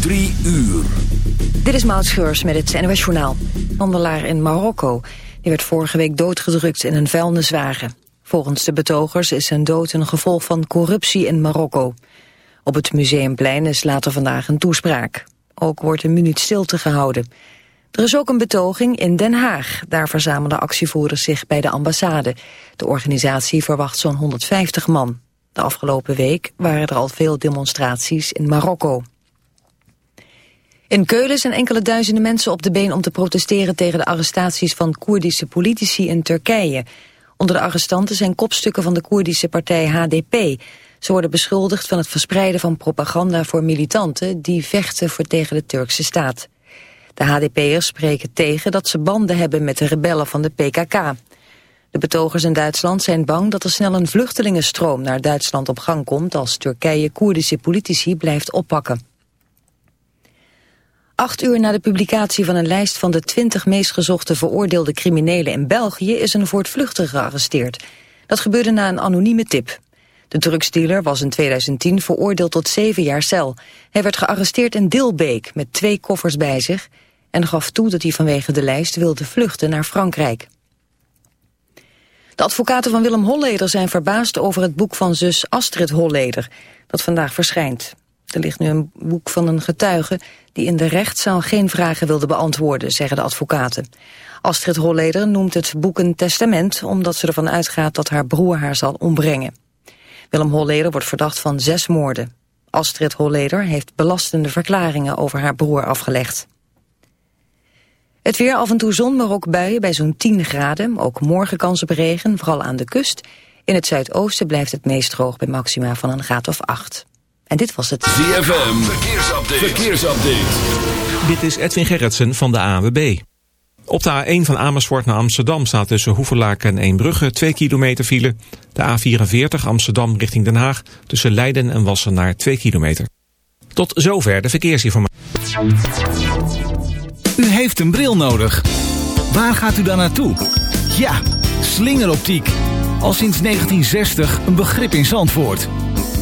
Drie uur. Dit is Maud met het NOS Journaal. Handelaar in Marokko. Die werd vorige week doodgedrukt in een vuilniswagen. Volgens de betogers is zijn dood een gevolg van corruptie in Marokko. Op het Museumplein is later vandaag een toespraak. Ook wordt een minuut stilte gehouden. Er is ook een betoging in Den Haag. Daar verzamelden actievoerders zich bij de ambassade. De organisatie verwacht zo'n 150 man. De afgelopen week waren er al veel demonstraties in Marokko. In Keulen zijn enkele duizenden mensen op de been om te protesteren tegen de arrestaties van Koerdische politici in Turkije. Onder de arrestanten zijn kopstukken van de Koerdische partij HDP. Ze worden beschuldigd van het verspreiden van propaganda voor militanten die vechten voor tegen de Turkse staat. De HDP'ers spreken tegen dat ze banden hebben met de rebellen van de PKK. De betogers in Duitsland zijn bang dat er snel een vluchtelingenstroom naar Duitsland op gang komt als Turkije Koerdische politici blijft oppakken. Acht uur na de publicatie van een lijst van de twintig meest gezochte veroordeelde criminelen in België is een voortvluchtige gearresteerd. Dat gebeurde na een anonieme tip. De drugsdealer was in 2010 veroordeeld tot zeven jaar cel. Hij werd gearresteerd in Dilbeek met twee koffers bij zich en gaf toe dat hij vanwege de lijst wilde vluchten naar Frankrijk. De advocaten van Willem Holleder zijn verbaasd over het boek van zus Astrid Holleder, dat vandaag verschijnt. Er ligt nu een boek van een getuige die in de rechtszaal geen vragen wilde beantwoorden, zeggen de advocaten. Astrid Holleder noemt het boek een testament omdat ze ervan uitgaat dat haar broer haar zal ombrengen. Willem Holleder wordt verdacht van zes moorden. Astrid Holleder heeft belastende verklaringen over haar broer afgelegd. Het weer af en toe zon, maar ook buien bij zo'n 10 graden. Ook morgen kans op regen, vooral aan de kust. In het zuidoosten blijft het meest droog bij maxima van een graad of 8. En dit was het... ZFM, verkeersupdate. verkeersupdate. Dit is Edwin Gerritsen van de AWB. Op de A1 van Amersfoort naar Amsterdam staat tussen Hoeverlaak en Eembrugge 2 kilometer file. De A44 Amsterdam richting Den Haag tussen Leiden en Wassenaar 2 kilometer. Tot zover de verkeersinformatie. U heeft een bril nodig. Waar gaat u dan naartoe? Ja, slingeroptiek. Al sinds 1960 een begrip in Zandvoort.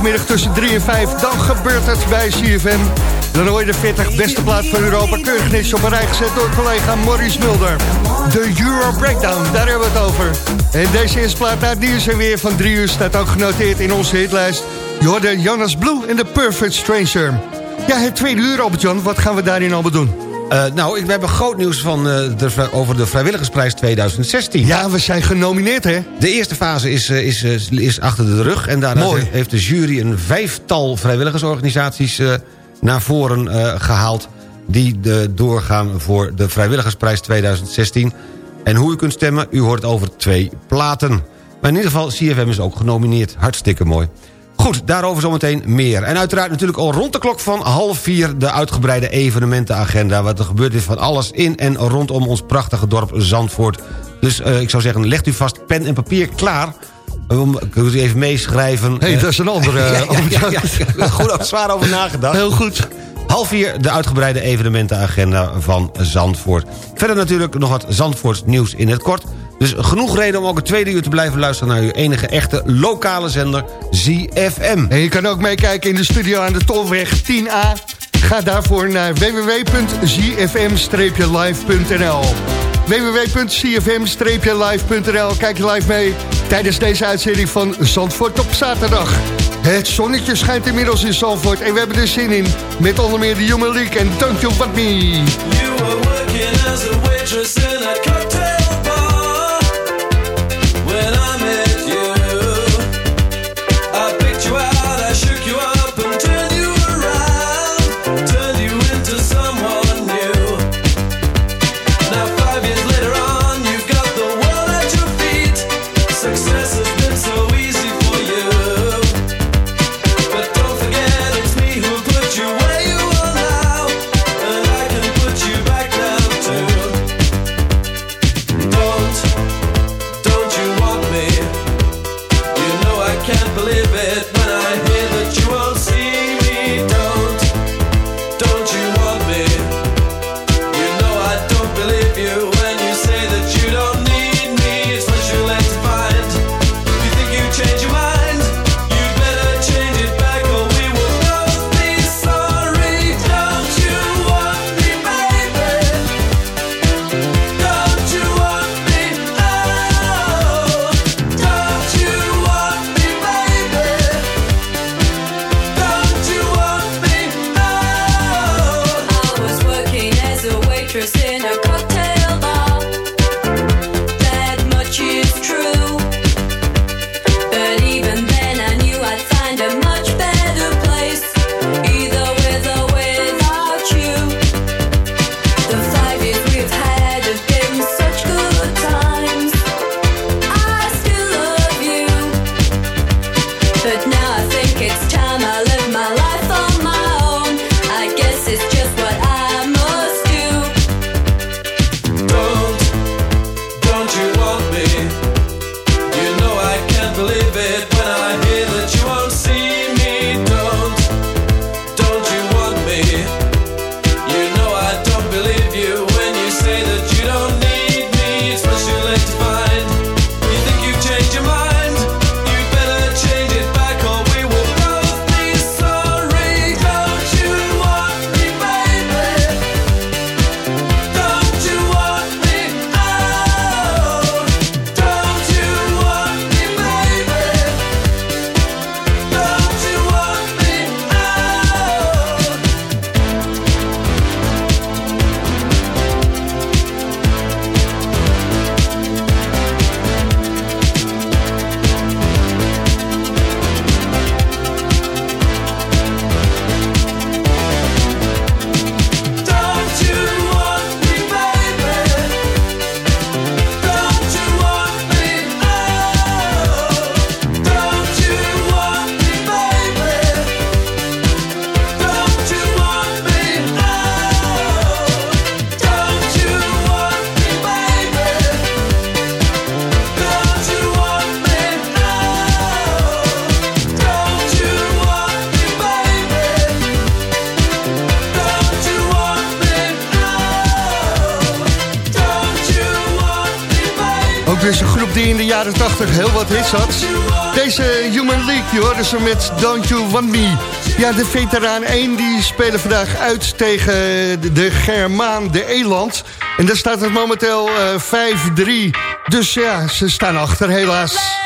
Vrijdagmiddag tussen 3 en 5, dan gebeurt het bij CFM. Dan hoor je de 40 beste plaat van Europa keurig netjes op een rij gezet door collega Maurice Mulder. De Euro Breakdown, daar hebben we het over. En deze eerste plaat naar nieuws en weer van 3 uur staat ook genoteerd in onze hitlijst. Je hoorde Jonas Blue en The Perfect Stranger. Ja, het tweede uur, Albert-Jan, wat gaan we daarin allemaal doen? Eh, nou, ik- we hebben groot nieuws van, eh, de, over de Vrijwilligersprijs 2016. Ja, we zijn genomineerd, hè? De eerste fase is, eh, is, is, achter de rug. En daarna Mooi. heeft de jury een vijftal vrijwilligersorganisaties naar voren eh, gehaald... die doorgaan voor de Vrijwilligersprijs 2016. En hoe u kunt stemmen, u hoort over twee platen. Maar in ieder geval, CFM is ook genomineerd. Hartstikke mooi. Goed, daarover zometeen meer. En uiteraard natuurlijk al rond de klok van half vier... de uitgebreide evenementenagenda. Wat er gebeurt is van alles in en rondom ons prachtige dorp Zandvoort. Dus eh, ik zou zeggen, legt u vast pen en papier klaar... Om, kunt u even meeschrijven. Hé, hey, Eh, dat is een andere... ja. Goed, zwaar over nagedacht. Heel goed. Half vier de uitgebreide evenementenagenda van Zandvoort. Verder natuurlijk nog wat Zandvoorts nieuws in het kort. Dus genoeg reden om ook het tweede uur te blijven luisteren... naar uw enige echte lokale zender ZFM. En je kan ook meekijken in de studio aan de Tolweg 10A. Ga daarvoor naar www.zfm-live.nl www.cfm-live.nl Kijk je live mee tijdens deze uitzending van Zandvoort op zaterdag. Het zonnetje schijnt inmiddels in Zandvoort en we hebben er zin in. Met onder meer de Human League en Don't You Want Me. You were working as a waitress in a cocktail jaren 80 heel wat hits had. Deze Human League, je hoorde ze met Don't You Want Me. Ja, de veteraan 1 die spelen vandaag uit tegen de Germaan, de Eland. En daar staat het momenteel eh, 5-3. Dus ja, ze staan achter helaas.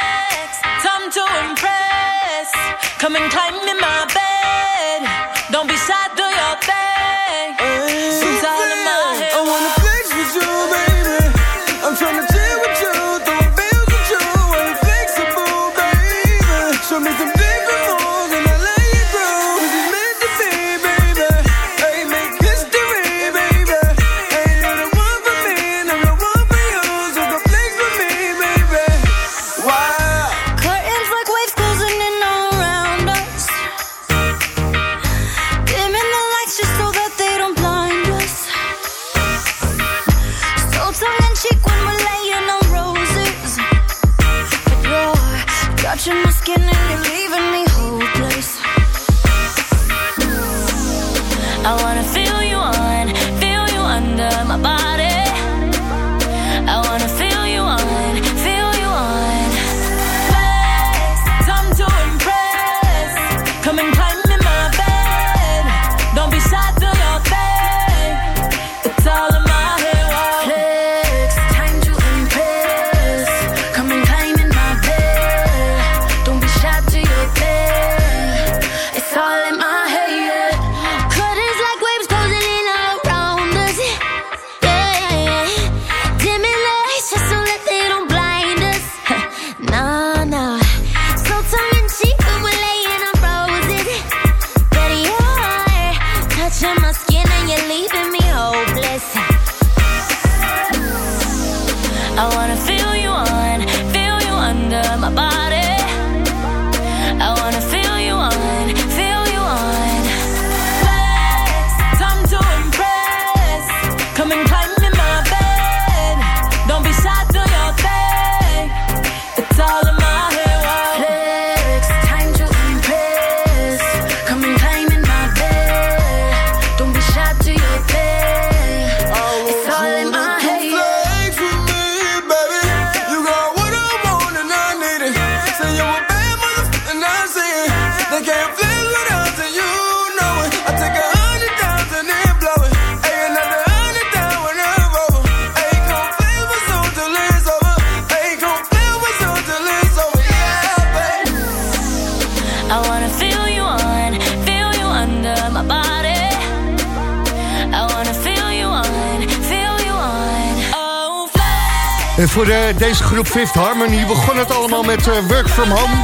Deze groep Fifth Harmony begon het allemaal met eh, Work From Home.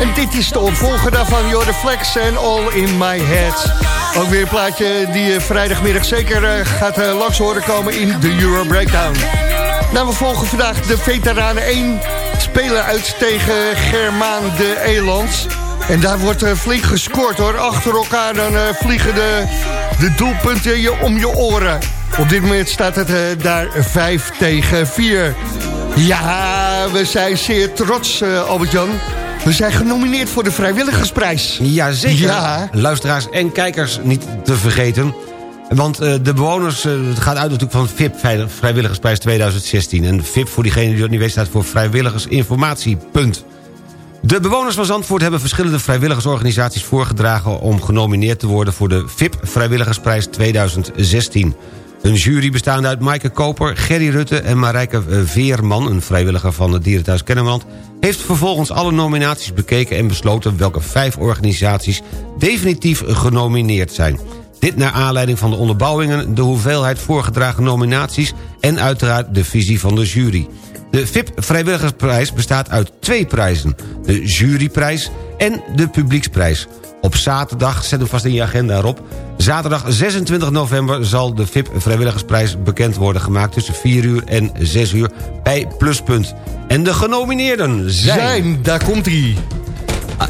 En dit is de opvolger daarvan, the Flex and All In My Head. Ook weer een plaatje die je vrijdagmiddag zeker eh, gaat eh, langs horen komen in de Euro Breakdown. Nou, we volgen vandaag de veteranen 1 spelen uit tegen Germaan de Eland. En daar wordt eh, flink gescoord hoor. Achter elkaar dan eh, vliegen de, de doelpunten je om je oren. Op dit moment staat het eh, daar 5 tegen 4. Ja, we zijn zeer trots, eh, Albert-Jan. We zijn genomineerd voor de vrijwilligersprijs. Jazeker. Ja. Luisteraars en kijkers niet te vergeten. Want eh, de bewoners, eh, het gaat uit natuurlijk van VIP Vrij- Vrijwilligersprijs 2016. En VIP, voor diegene die dat niet weet, staat voor Vrijwilligersinformatie. Punt. De bewoners van Zandvoort hebben verschillende vrijwilligersorganisaties voorgedragen... om genomineerd te worden voor de VIP Vrijwilligersprijs 2016. Een jury bestaande uit Maaike Koper, Gerry Rutte en Marijke eh, Veerman... een vrijwilliger van het Dierenthuis Kennemerland... heeft vervolgens alle nominaties bekeken en besloten... welke vijf organisaties definitief genomineerd zijn. Dit naar aanleiding van de onderbouwingen... de hoeveelheid voorgedragen nominaties... en uiteraard de visie van de jury. De VIP Vrijwilligersprijs bestaat uit twee prijzen. De juryprijs en de publieksprijs. Op zaterdag, zet hem vast in je agenda erop... zaterdag 26 november zal de VIP Vrijwilligersprijs bekend worden gemaakt... tussen 4 uur en 6 uur bij Pluspunt. En de genomineerden zijn... Zijn, daar komt hij.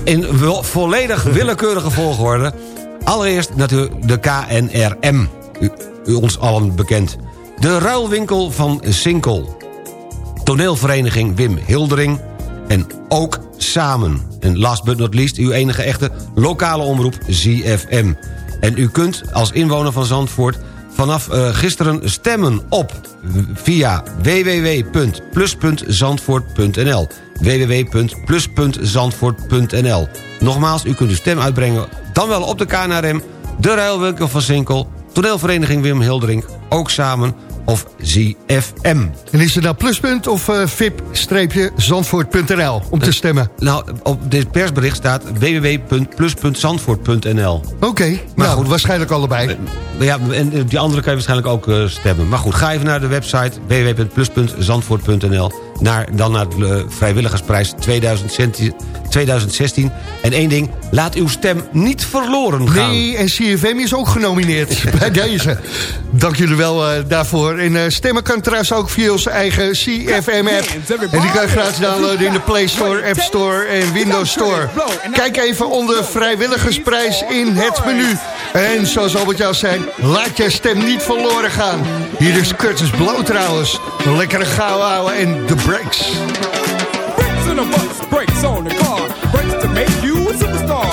in wel- volledig willekeurige volgorde. Allereerst natuurlijk de KNRM. U, u ons allen bekend. De ruilwinkel van Sinkel. Toneelvereniging Wim Hildering. En ook samen. En last but not least, uw enige echte lokale omroep ZFM. En u kunt als inwoner van Zandvoort vanaf eh, gisteren stemmen op via www.plus.zandvoort.nl www.plus.zandvoort.nl Nogmaals, u kunt uw stem uitbrengen dan wel op de KNRM, de Ruilwinkel van Sinkel... toneelvereniging Wim Hildering, ook samen of ZFM. En is het nou pluspunt of eh, vip-zandvoort.nl om te stemmen? Nou, op dit persbericht staat www.plus.zandvoort.nl Oké, nou goed. waarschijnlijk allebei. Ja, en die andere kan je waarschijnlijk ook eh, stemmen. Maar goed, ga even naar de website www.plus.zandvoort.nl naar, Dan naar de vrijwilligersprijs 2016 2016. En één ding, laat uw stem niet verloren gaan. Nee, en CFM is ook genomineerd bij deze. Dank jullie wel eh, daarvoor. En eh, stemmen kan trouwens ook via onze eigen CFM-app. En die kan je gratis downloaden in de Play Store, App Store en Windows Store. Kijk even onder vrijwilligersprijs in het menu. En zoals Albert jou zei, laat je stem niet verloren gaan. Hier is Curtis Blow trouwens. Een lekkere gauw houden en The Breaks. Brakes on a bus, brakes on a car. Brakes to make you a superstar.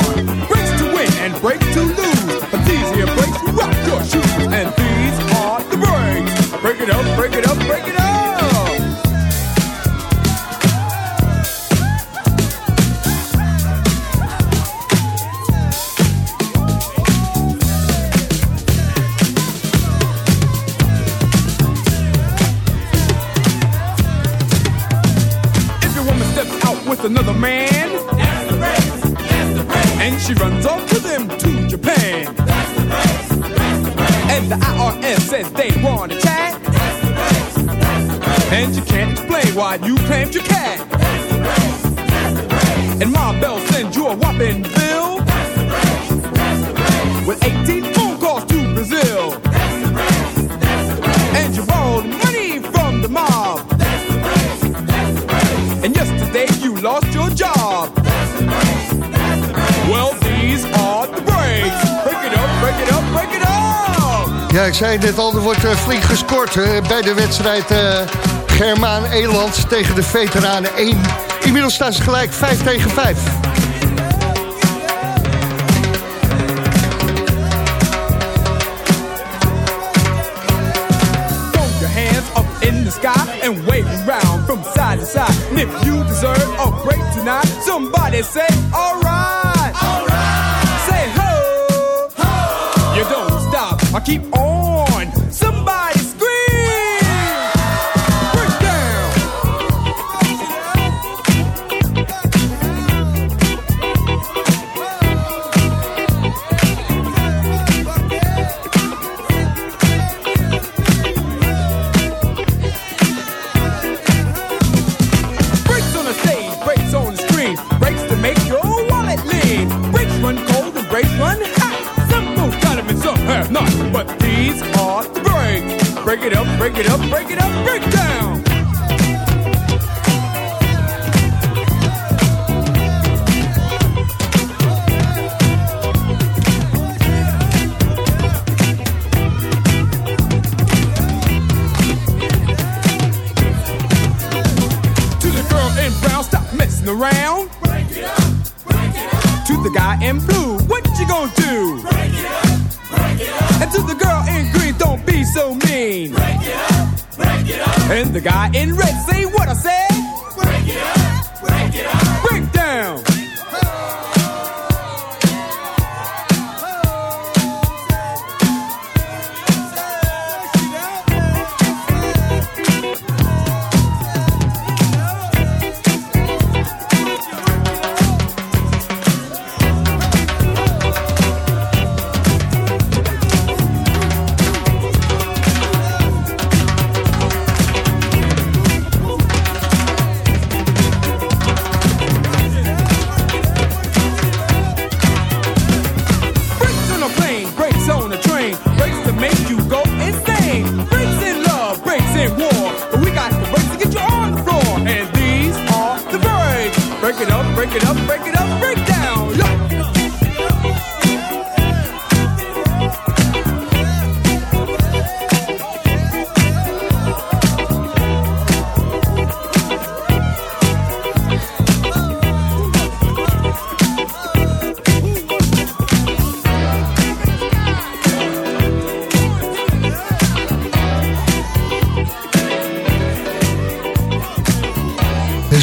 Brakes to win and brakes to lose. But these here brakes rock your shoes. And these are the brakes. Break it up, break it up, she runs off to them to Japan, that's the race, that's the race. And the IRS says they want to chat, that's the race, that's the race. And you can't explain why you claimed your cat, that's the race, that's the race. And Ma Bell sends you a whopping bill, that's the race, that's the race. With 18 Ja, ik zei net al, er wordt eh, flink gescoord eh, bij de wedstrijd eh, Germaan Eland tegen de veteranen 1. Inmiddels staan ze gelijk 5 tegen 5. Throw your hands up in the sky and wave around from side to side. If you deserve a break tonight, somebody say, Keep on.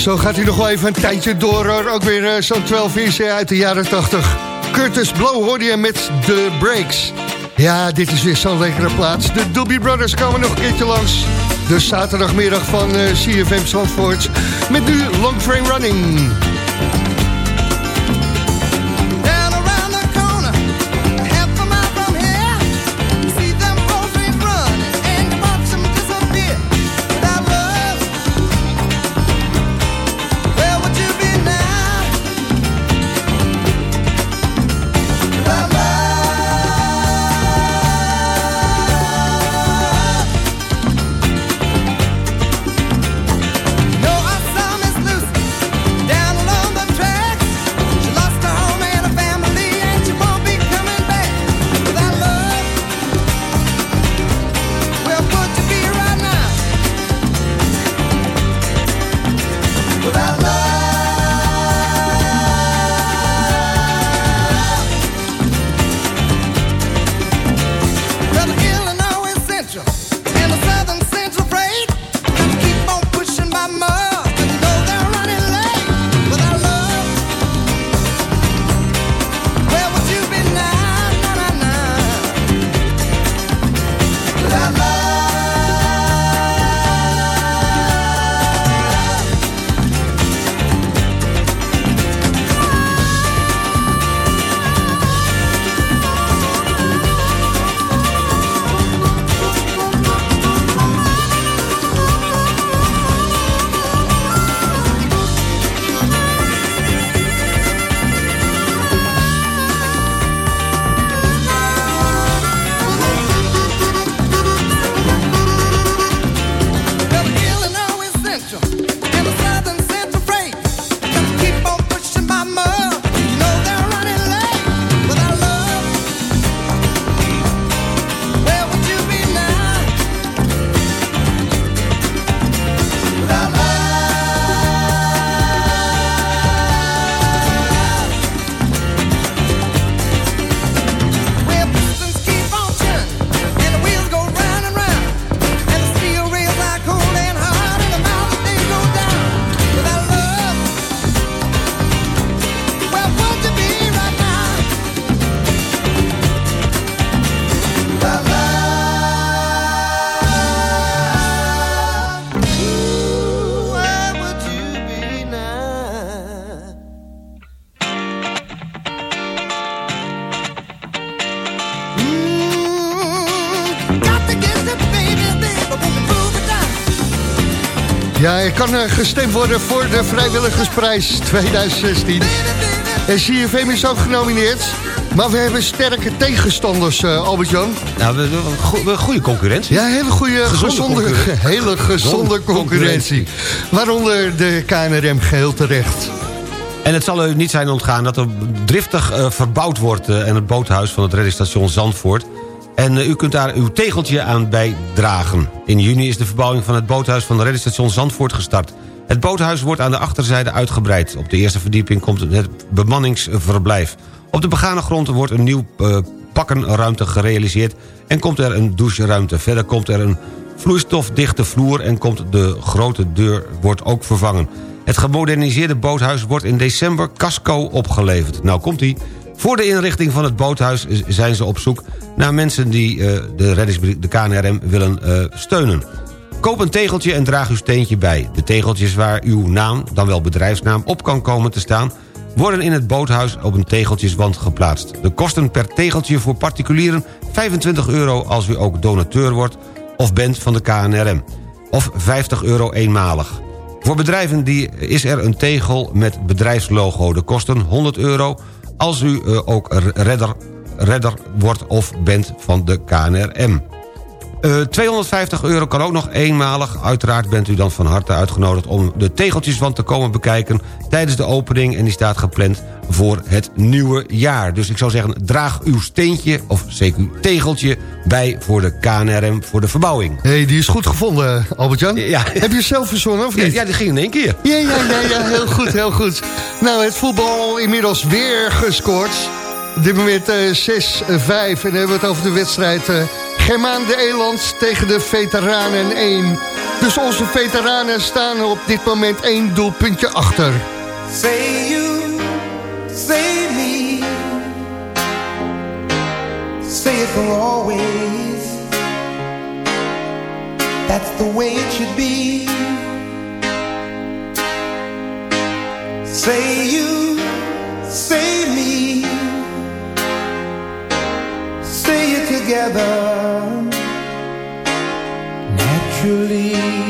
Zo gaat hij nog wel even een tijdje door. Ook weer eh, zo'n 12 inch uit de jaren 80. Curtis Blow hoorde met The Breaks. Ja, dit is weer zo'n lekkere plaats. De Doobie Brothers komen nog een keertje langs. De zaterdagmiddag van eh, CFM Zandvoort. Met nu Long Train Running. Er kan eh, gestemd worden voor de Vrijwilligersprijs 2016. En CFM is ook genomineerd. Maar we hebben sterke tegenstanders, eh, Albert-Jan. Nou, we, we, we- go- we- goede concurrentie. Ja, hele goede, Gezonde gezonde, concurrentie. hele gezonde concurrentie. Waaronder de KNRM geheel terecht. En het zal u niet zijn ontgaan dat er driftig eh, verbouwd wordt... eh, en het boothuis van het reddingsstation Zandvoort. En eh, u kunt daar uw tegeltje aan bijdragen. In juni is de verbouwing van het boothuis van het reddingsstation Zandvoort gestart. Het boothuis wordt aan de achterzijde uitgebreid. Op de eerste verdieping komt het bemanningsverblijf. Op de begane grond wordt een nieuw eh, pakkenruimte gerealiseerd... en komt er een doucheruimte. Verder komt er een vloeistofdichte vloer... en komt de grote deur wordt ook vervangen. Het gemoderniseerde boothuis wordt in december casco opgeleverd. Nou komt ie. Voor de inrichting van het boothuis zijn ze op zoek naar mensen die eh, de, de KNRM willen eh, steunen. Koop een tegeltje en draag uw steentje bij. De tegeltjes waar uw naam, dan wel bedrijfsnaam, op kan komen te staan... worden in het boothuis op een tegeltjeswand geplaatst. De kosten per tegeltje voor particulieren 25 euro als u ook donateur wordt... of bent van de KNRM. Of 50 euro eenmalig. Voor bedrijven die is er een tegel met bedrijfslogo. De kosten 100 euro als u eh, ook redder, redder wordt of bent van de KNRM. Eh, 250 euro kan ook nog eenmalig. Uiteraard bent u dan van harte uitgenodigd om de tegeltjeswand te komen bekijken... tijdens de opening en die staat gepland voor het nieuwe jaar. Dus ik zou zeggen, draag uw steentje of zeker uw tegeltje bij voor de KNRM voor de verbouwing. Hé, hey, die is goed gevonden, Albert-Jan. Ja. Heb je zelf verzonnen, of Ja, niet? ja, die ging in één keer. Ja, ja, ja, ja, heel goed, heel goed. Nou, het voetbal inmiddels weer gescoord. Op dit moment eh 6-5 en dan hebben we het over de wedstrijd... eh Germaan de Eland tegen de Veteranen 1. Dus onze veteranen staan op dit moment één doelpuntje achter. Say you, say me, say it for always. That's the way it should be. Say you, say together naturally.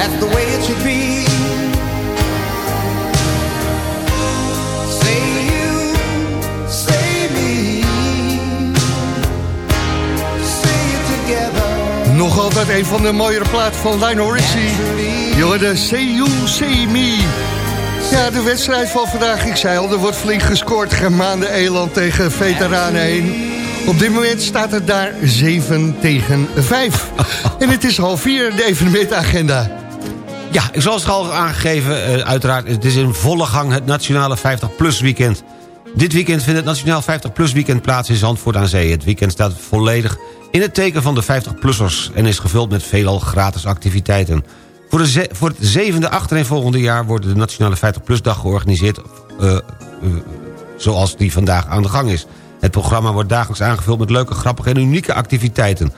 That's the way it should be. Say you, say me, say it together. Nog altijd een van de mooiere platen van Lionel Richie. Je hoorde Say You, Say Me. Ja, de wedstrijd van vandaag, ik zei al, er wordt flink gescoord. Germaande Eland tegen Veteranen 1. Op dit moment staat het daar 7 tegen 5. En het is half 4, de evenementagenda. Ja, zoals al aangegeven, eh, uiteraard, het is in volle gang het Nationale 50PLUS weekend. Dit weekend vindt het Nationaal 50PLUS weekend plaats in Zandvoort aan Zee. Het weekend staat volledig in het teken van de 50-plussers... en is gevuld met veelal gratis activiteiten. Voor, de voor het zevende achtereenvolgende jaar wordt de Nationale 50PLUS-dag georganiseerd... eh, eh, zoals die vandaag aan de gang is. Het programma wordt dagelijks aangevuld met leuke, grappige en unieke activiteiten.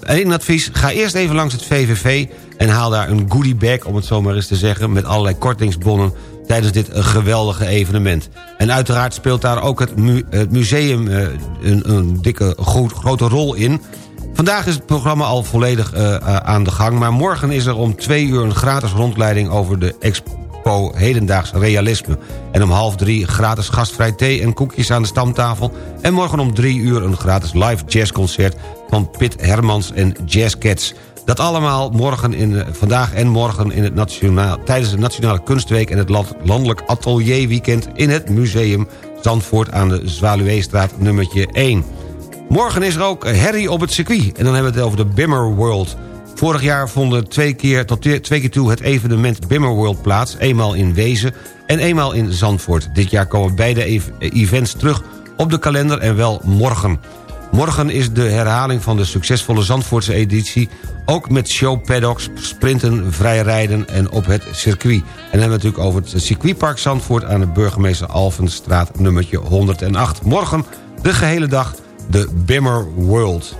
Eén advies, ga eerst even langs het VVV... en haal daar een goodie bag, om het zo maar eens te zeggen... met allerlei kortingsbonnen tijdens dit eh, geweldige evenement. En uiteraard speelt daar ook het, mu- het museum eh, een, een dikke grote rol in... Vandaag is het programma al volledig eh, eh, aan de gang... maar morgen is er om twee uur een gratis rondleiding... over de expo Hedendaags Realisme. En om half drie gratis gastvrij thee en koekjes aan de stamtafel. En morgen om drie uur een gratis live jazzconcert... van Pit Hermans en Jazz Cats. Dat allemaal morgen in, vandaag en morgen in het nationaal, tijdens de Nationale Kunstweek... en het land- Landelijk Atelierweekend in het Museum Zandvoort... aan de Zwaluweestraat nummertje 1. Morgen is er ook herrie op het circuit. En dan hebben we het over de Bimmer World. Vorig jaar vonden twee keer, tot twee keer toe het evenement Bimmerworld plaats. Eenmaal in Wezen en eenmaal in Zandvoort. Dit jaar komen beide ev- events terug op de kalender en wel morgen. Morgen is de herhaling van de succesvolle Zandvoortse editie... ook met showpaddocks, sprinten, vrijrijden en op het circuit. En dan hebben we natuurlijk over het circuitpark Zandvoort... aan de burgemeester Alvenstraat nummertje 108. Morgen de gehele dag de Bimmer World.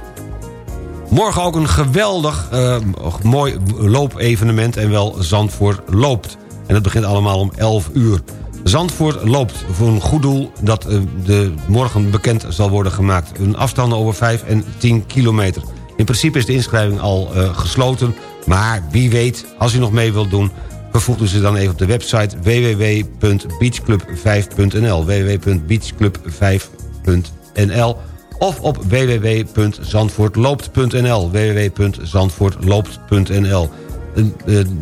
Morgen ook een geweldig eh, mooi loopevenement en wel Zandvoort loopt. En dat begint allemaal om 11 uur. Zandvoort loopt voor een goed doel dat eh, de morgen bekend zal worden gemaakt. Een afstanden over 5 en 10 kilometer. In principe is de inschrijving al eh, gesloten. Maar wie weet, als u nog mee wilt doen... vervoegt u ze dan even op de website www.beachclub5.nl www.beachclub5.nl of op www.zandvoortloopt.nl www.zandvoortloopt.nl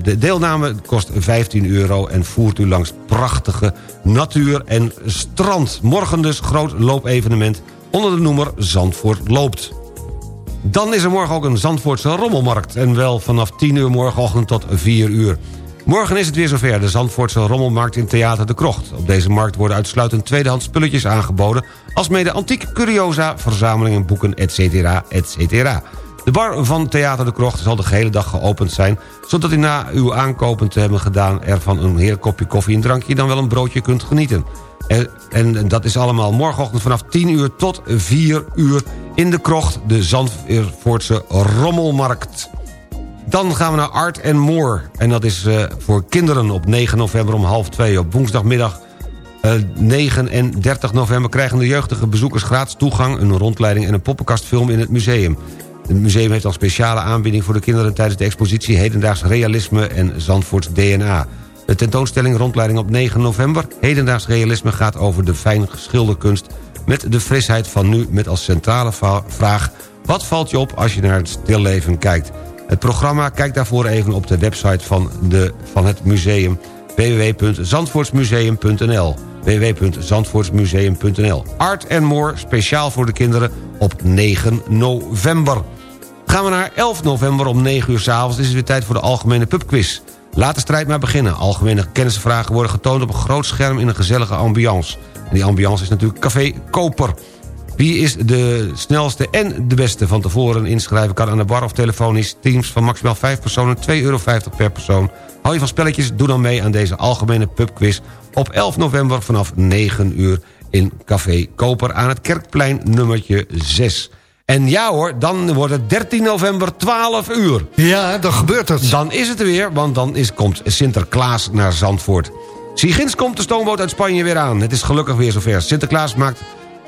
De deelname kost 15 euro en voert u langs prachtige natuur en strand. Morgen dus groot loopevenement onder de noemer Zandvoort Loopt. Dan is er morgen ook een Zandvoortse rommelmarkt. En wel vanaf 10 uur morgenochtend tot 4 uur. Morgen is het weer zover, de Zandvoortse rommelmarkt in Theater de Krocht. Op deze markt worden uitsluitend tweedehands spulletjes aangeboden... alsmede antiek curiosa, verzamelingen, boeken, etc. etc. De bar van Theater de Krocht zal de gehele dag geopend zijn... zodat u na uw aankopen te hebben gedaan... er van een heerlijk kopje koffie en drankje dan wel een broodje kunt genieten. En, en dat is allemaal morgenochtend vanaf 10 uur tot 4 uur... in de Krocht, de Zandvoortse Rommelmarkt. Dan gaan we naar Art and More. En dat is eh, voor kinderen op 9 november om half 2. Op woensdagmiddag eh, 9 en 30 november krijgen de jeugdige bezoekers gratis toegang... een rondleiding en een poppenkastfilm in het museum. Het museum heeft al speciale aanbieding voor de kinderen... tijdens de expositie Hedendaags Realisme en Zandvoorts DNA. De tentoonstelling rondleiding op 9 november... Hedendaags Realisme gaat over de fijn schilderkunst... met de frisheid van nu met als centrale vraag... wat valt je op als je naar het stilleven kijkt... Het programma, kijk daarvoor even op de website van, de, van het museum www.zandvoortsmuseum.nl www.zandvoortsmuseum.nl Art and More, speciaal voor de kinderen op 9 november. Gaan we naar 11 november om 9 uur s'avonds... is het weer tijd voor de algemene pubquiz. Laat de strijd maar beginnen. Algemene kennisvragen worden getoond op een groot scherm... in een gezellige ambiance. En die ambiance is natuurlijk Café Koper... Wie is de snelste en de beste van tevoren inschrijven... kan aan de bar of telefonisch teams van maximaal 5 personen... 2,50 euro per persoon. Hou je van spelletjes? Doe dan mee aan deze algemene pubquiz... op 11 november vanaf 9 uur in Café Koper... aan het Kerkplein nummertje 6. En ja hoor, dan wordt het 13 november 12 uur. Ja, dan gebeurt het. Dan is het er weer, want dan is, komt Sinterklaas naar Zandvoort. Sigins komt de stoomboot uit Spanje weer aan. Het is gelukkig weer zover. Sinterklaas maakt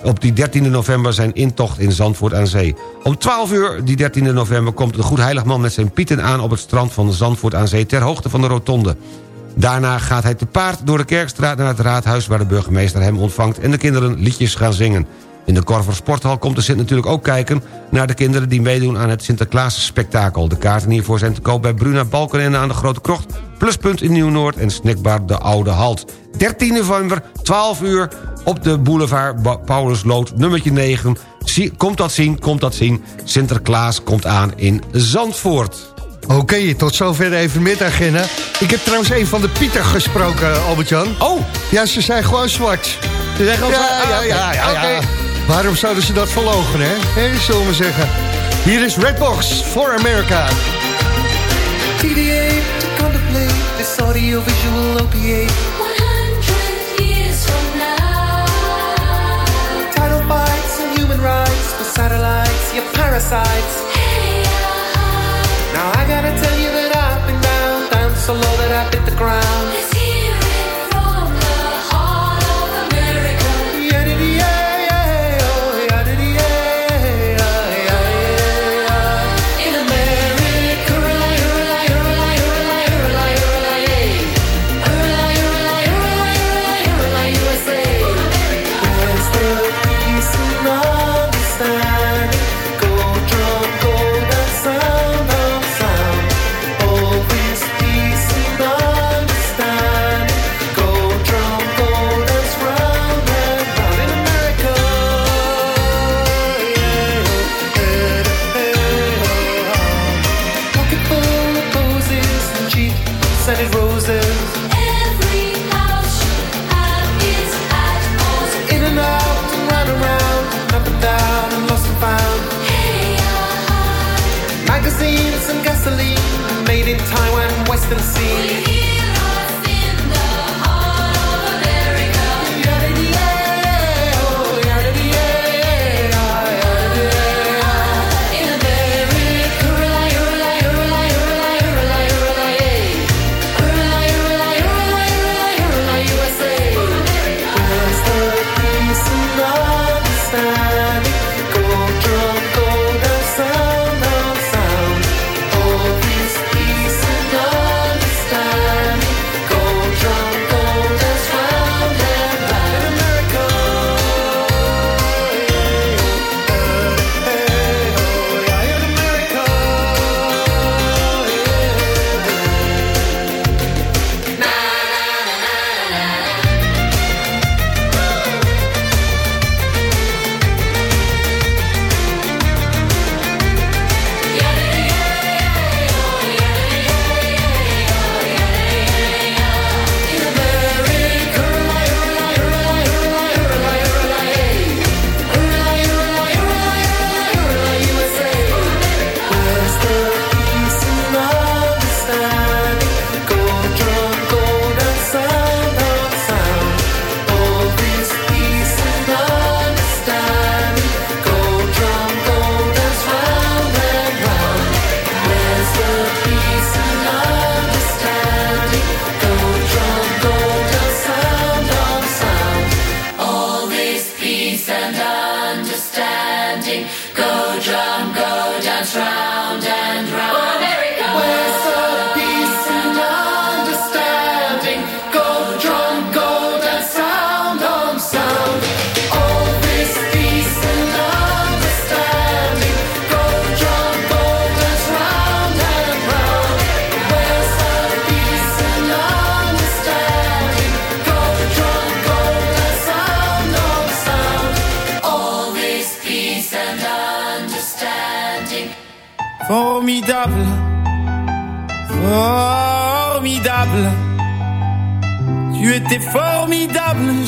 op die 13 november zijn intocht in Zandvoort aan Zee. Om 12 uur, die 13 november, komt de Goedheiligman met zijn pieten aan... op het strand van Zandvoort aan Zee ter hoogte van de rotonde. Daarna gaat hij te paard door de Kerkstraat naar het raadhuis... waar de burgemeester hem ontvangt en de kinderen liedjes gaan zingen. In de Korver Sporthal komt de Sint natuurlijk ook kijken... naar de kinderen die meedoen aan het Sinterklaas-spektakel. De kaarten hiervoor zijn te koop bij Bruna Balkenende aan de Grote Krocht... Pluspunt in Nieuw-Noord en Snackbar de Oude Halt. 13 november, 12 uur, op de boulevard Ba- Paulusloot, nummertje 9. Zie- komt dat zien, komt dat zien. Sinterklaas komt aan in Zandvoort. Oké, tot zover de evenementagenda. Ik heb trouwens een van de Pieter gesproken, Albert-Jan. Oh! Ja, ze zijn gewoon zwart. Ze zeggen ja, zwart? ja, ja, ja, oké. Waarom zouden ze dat verlogen, hè? hè? Zullen we zeggen. Hier is Redbox for America. TVA to contemplate this audiovisual opiate. 100 years from now. Title fights and human rights for satellites, you parasites. Now I gotta tell you that I've been down, down so low that I hit the ground.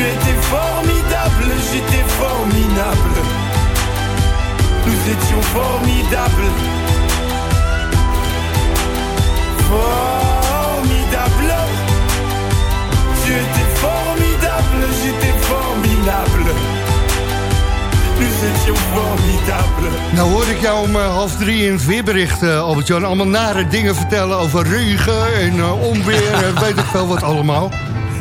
Tu étais formidable, j'étais formidable. Nous étions formidables. Formidable. Tu étais formidable, j'étais formidable. Nou hoor ik jou om eh, half drie in het weerbericht, eh, Albert-Jan... allemaal nare dingen vertellen over regen en eh, onweer en weet ik veel wat allemaal.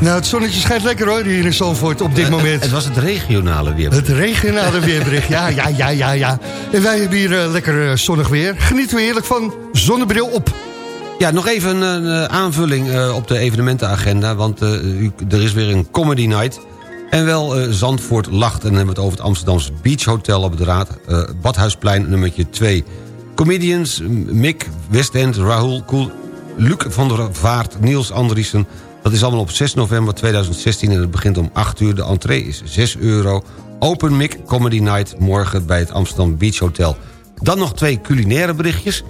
Nou, het zonnetje schijnt lekker hoor, hier in Zandvoort op dit moment. Het was het regionale weer. Het regionale weerbericht, ja, ja, ja, ja, ja. En wij hebben hier eh, lekker eh, zonnig weer. Genieten we heerlijk van zonnebril op. Ja, nog even een eh, aanvulling eh, op de evenementenagenda... want eh, er is weer een comedy night... En wel eh, Zandvoort lacht. En dan hebben we het over het Amsterdamse Beach Hotel op het Raad. eh, Badhuisplein nummertje 2. Comedians Mick Westend, Rahul Koel, Luc van der Vaart, Niels Andriessen. Dat is allemaal op 6 november 2016 en het begint om 8 uur. De entree is 6 euro. Open Mic Comedy Night morgen bij het Amsterdam Beach Hotel. Dan nog twee culinaire berichtjes.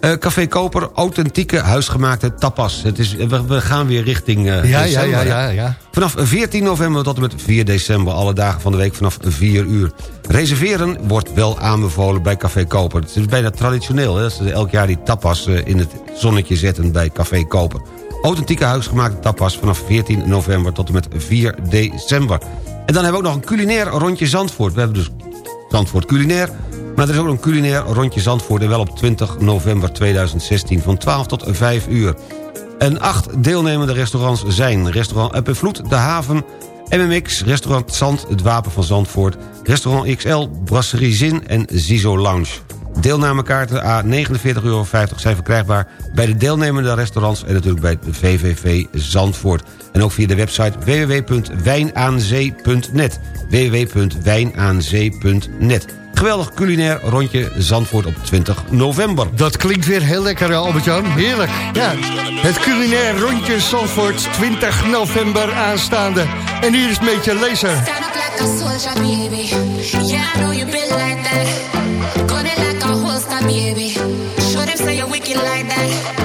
Eh, Café Koper, authentieke huisgemaakte tapas. Het is, we, we gaan weer richting eh, Ja, ja, december, ja, hè? ja, ja. Vanaf 14 november tot en met 4 december, alle dagen van de week vanaf 4 uur. Reserveren wordt wel aanbevolen bij Café Koper. Het is bijna traditioneel hè, dat ze elk jaar die tapas eh, in het zonnetje zetten bij Café Koper. Authentieke huisgemaakte tapas vanaf 14 november tot en met 4 december. En dan hebben we ook nog een culinair rondje Zandvoort. We hebben dus Zandvoort culinair, maar er is ook een culinair rondje Zandvoort... en wel op 20 november 2016 van 12 tot 5 uur. En acht deelnemende restaurants zijn... Restaurant Uppenvloed, De Haven, MMX, Restaurant Zand, Het Wapen van Zandvoort... Restaurant XL, Brasserie Zin en Zizo Lounge. Deelnamekaarten A 49,50 euro zijn verkrijgbaar... bij de deelnemende restaurants en natuurlijk bij de VVV Zandvoort. En ook via de website www.wijnaanzee.net www.wijnaanzee.net Geweldig culinair rondje Zandvoort op 20 november. Dat klinkt weer heel lekker, Albert-Jan. Heerlijk. Ja. Het culinair rondje Zandvoort, 20 november aanstaande. En hier is een beetje laser. Stand up like a soldier, baby. Yeah, I know you been like that. Gun it like a holster, baby. Them say you're wicked like that.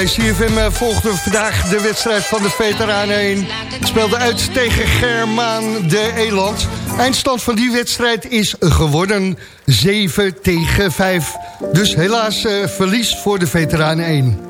Bij CFM eh, volgden we vandaag de wedstrijd van de veteranen 1. Speelde uit tegen Germaan de Eland. Eindstand van die wedstrijd is geworden 7 tegen 5. Dus helaas eh, verlies voor de veteranen 1.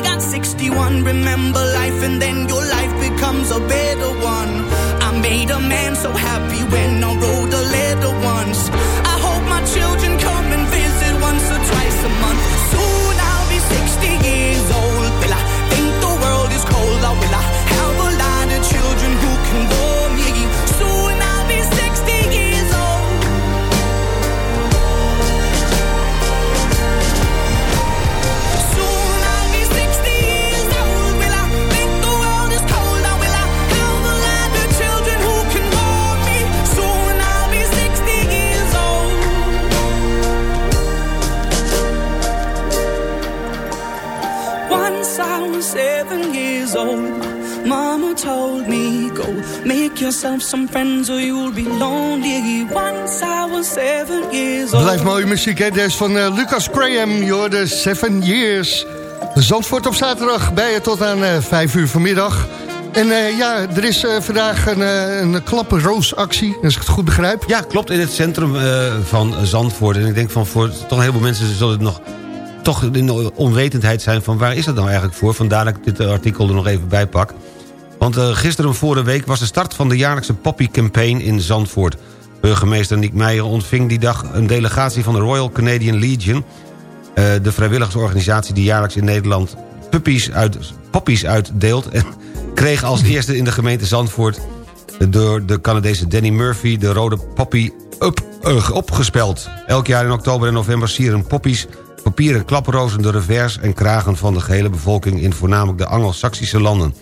got 61. Remember life, and then your life becomes a better one. Make yourself some friends or you'll be lonely. Once I was seven years old. Blijft mooie muziek, hè? Deze van eh, Lucas Graham, je hoorde Seven Years. Zandvoort op zaterdag bij je tot aan eh 5 uur vanmiddag. En eh, ja, er is vandaag een, een klappenroosactie, als ik het goed begrijp. Ja, klopt, in het centrum eh, van Zandvoort. En ik denk van voor toch een heleboel mensen zullen het nog toch in de onwetendheid zijn van waar is dat nou eigenlijk voor. Vandaar dat ik dit artikel er nog even bij pak. Want eh, gisteren vorige week was de start van de jaarlijkse Poppy Campaign in Zandvoort. Burgemeester Nick Meijer ontving die dag een delegatie van de Royal Canadian Legion... eh, de vrijwilligersorganisatie die jaarlijks in Nederland puppies uit, poppies uitdeelt... en kreeg als eerste in de gemeente Zandvoort... door de Canadese Danny Murphy de rode poppy up, eh, opgespeld. Elk jaar in oktober en november sieren poppies papieren klaprozen de revers en kragen van de gehele bevolking... in voornamelijk de Anglo-Saxische landen.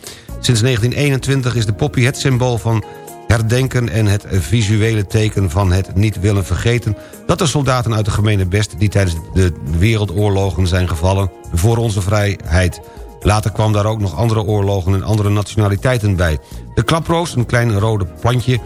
Sinds 1921 is de poppy het symbool van herdenken en het visuele teken van het niet willen vergeten... dat de soldaten uit de gemene best die tijdens de wereldoorlogen zijn gevallen... voor onze vrijheid. Later kwam daar ook nog andere oorlogen en andere nationaliteiten bij. De klaproos, een klein rode plantje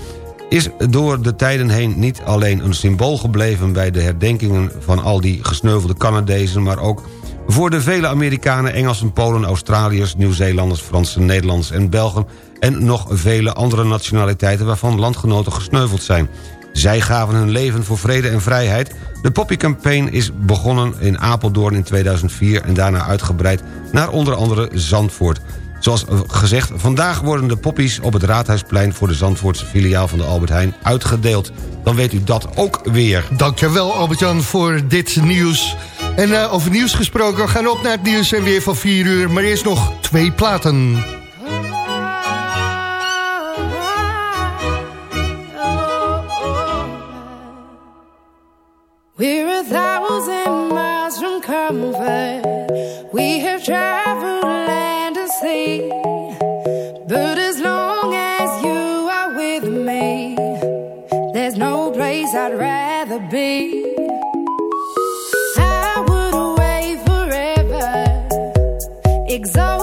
is door de tijden heen niet alleen een symbool gebleven... bij de herdenkingen van al die gesneuvelde Canadezen... maar ook voor de vele Amerikanen, Engelsen, Polen, Australiërs... Nieuw-Zeelanders, Fransen, Nederlanders en Belgen... en nog vele andere nationaliteiten waarvan landgenoten gesneuveld zijn. Zij gaven hun leven voor vrede en vrijheid. De Poppy Campaign is begonnen in Apeldoorn in 2004... en daarna uitgebreid naar onder andere Zandvoort. Zoals gezegd, vandaag worden de poppies op het Raadhuisplein... voor de Zandvoortse filiaal van de Albert Heijn uitgedeeld. Dan weet u dat ook weer. Dankjewel Albert-Jan voor dit nieuws. En uh, over nieuws gesproken, we gaan op naar het nieuws en weer van 4 uur. Maar eerst nog twee platen. We're a thousand miles from comfort. We have traveled land and sea. But as long as you are with me, there's no place I'd rather be. exhausted